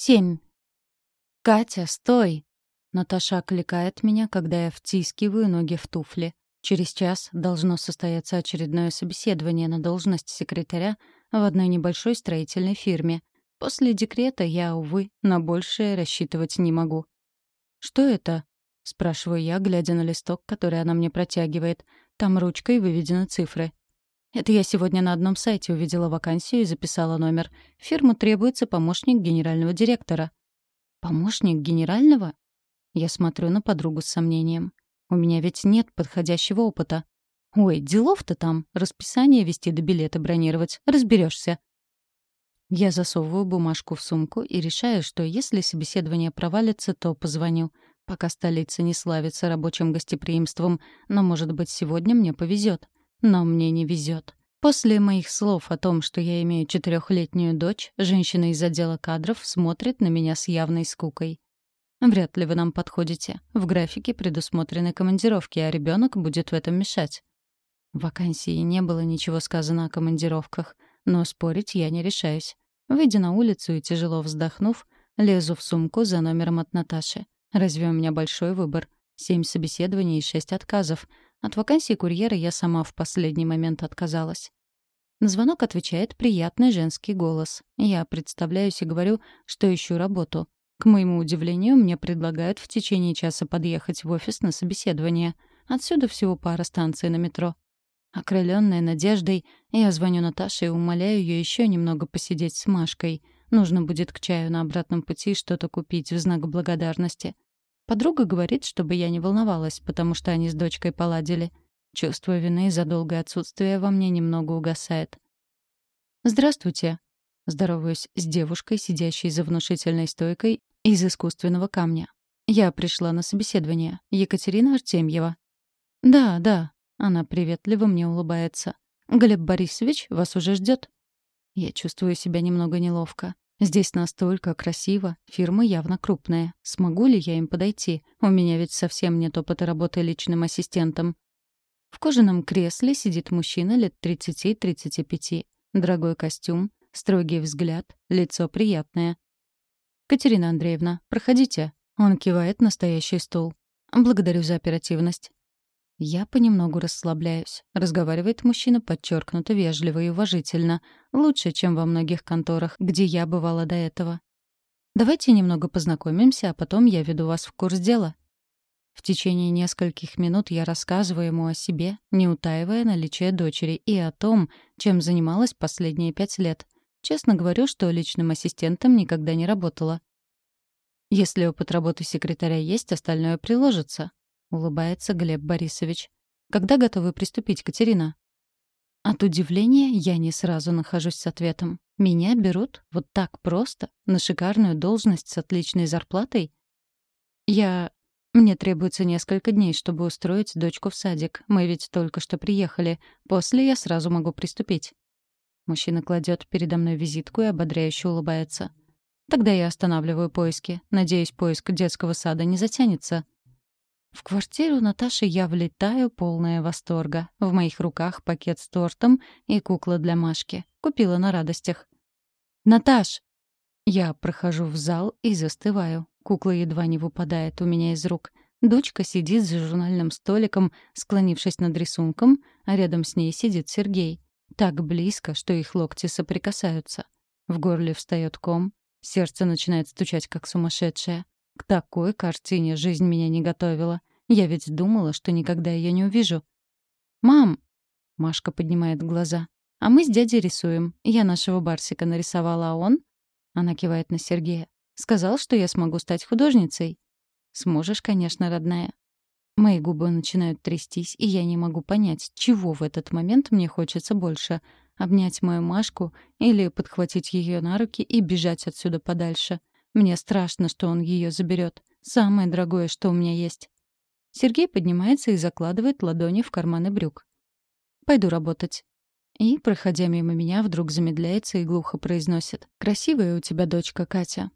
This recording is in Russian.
Семь. «Катя, стой!» Наташа окликает меня, когда я втискиваю ноги в туфли. Через час должно состояться очередное собеседование на должность секретаря в одной небольшой строительной фирме. После декрета я, увы, на большее рассчитывать не могу. «Что это?» — спрашиваю я, глядя на листок, который она мне протягивает. Там ручкой выведены цифры. Это я сегодня на одном сайте увидела вакансию и записала номер. Фирму требуется помощник генерального директора. Помощник генерального? Я смотрю на подругу с сомнением. У меня ведь нет подходящего опыта. Ой, делов-то там. Расписание вести до билета бронировать. Разберешься. Я засовываю бумажку в сумку и решаю, что если собеседование провалится, то позвоню. Пока столица не славится рабочим гостеприимством, но, может быть, сегодня мне повезет. Но мне не везет. После моих слов о том, что я имею четырехлетнюю дочь, женщина из отдела кадров смотрит на меня с явной скукой. Вряд ли вы нам подходите. В графике предусмотрены командировки, а ребенок будет в этом мешать. В вакансии не было ничего сказано о командировках, но спорить я не решаюсь. Выйдя на улицу и тяжело вздохнув, лезу в сумку за номером от Наташи. Разве у меня большой выбор? Семь собеседований и шесть отказов — от вакансии курьера я сама в последний момент отказалась. На звонок отвечает приятный женский голос. Я представляюсь и говорю, что ищу работу. К моему удивлению, мне предлагают в течение часа подъехать в офис на собеседование. Отсюда всего пара станций на метро. Окрыленная надеждой, я звоню Наташе и умоляю ее еще немного посидеть с Машкой. Нужно будет к чаю на обратном пути что-то купить в знак благодарности. Подруга говорит, чтобы я не волновалась, потому что они с дочкой поладили. Чувство вины за долгое отсутствие во мне немного угасает. «Здравствуйте», — здороваюсь с девушкой, сидящей за внушительной стойкой из искусственного камня. «Я пришла на собеседование. Екатерина Артемьева». «Да, да», — она приветливо мне улыбается. «Глеб Борисович вас уже ждет. Я чувствую себя немного неловко. Здесь настолько красиво, фирма явно крупная. Смогу ли я им подойти? У меня ведь совсем нет опыта работы личным ассистентом. В кожаном кресле сидит мужчина лет 30-35. Дорогой костюм, строгий взгляд, лицо приятное. «Катерина Андреевна, проходите». Он кивает на стоящий стул. «Благодарю за оперативность». Я понемногу расслабляюсь. Разговаривает мужчина подчеркнуто вежливо и уважительно. Лучше, чем во многих конторах, где я бывала до этого. Давайте немного познакомимся, а потом я веду вас в курс дела. В течение нескольких минут я рассказываю ему о себе, не утаивая наличие дочери, и о том, чем занималась последние пять лет. Честно говорю, что личным ассистентом никогда не работала. Если опыт работы секретаря есть, остальное приложится. — улыбается Глеб Борисович. «Когда готовы приступить, Катерина?» От удивления я не сразу нахожусь с ответом. Меня берут вот так просто, на шикарную должность с отличной зарплатой? Я... Мне требуется несколько дней, чтобы устроить дочку в садик. Мы ведь только что приехали. После я сразу могу приступить. Мужчина кладет передо мной визитку и ободряюще улыбается. Тогда я останавливаю поиски. Надеюсь, поиск детского сада не затянется. В квартиру Наташи я влетаю, полная восторга. В моих руках пакет с тортом и кукла для Машки. Купила на радостях. «Наташ!» Я прохожу в зал и застываю. Кукла едва не выпадает у меня из рук. Дочка сидит за журнальным столиком, склонившись над рисунком, а рядом с ней сидит Сергей. Так близко, что их локти соприкасаются. В горле встает ком, сердце начинает стучать, как сумасшедшее. К такой картине жизнь меня не готовила. Я ведь думала, что никогда ее не увижу. «Мам!» — Машка поднимает глаза. «А мы с дядей рисуем. Я нашего Барсика нарисовала, а он...» Она кивает на Сергея. «Сказал, что я смогу стать художницей». «Сможешь, конечно, родная». Мои губы начинают трястись, и я не могу понять, чего в этот момент мне хочется больше — обнять мою Машку или подхватить ее на руки и бежать отсюда подальше. Мне страшно, что он ее заберет. Самое дорогое, что у меня есть. Сергей поднимается и закладывает ладони в карманы брюк. «Пойду работать». И, проходя мимо меня, вдруг замедляется и глухо произносит. «Красивая у тебя дочка, Катя.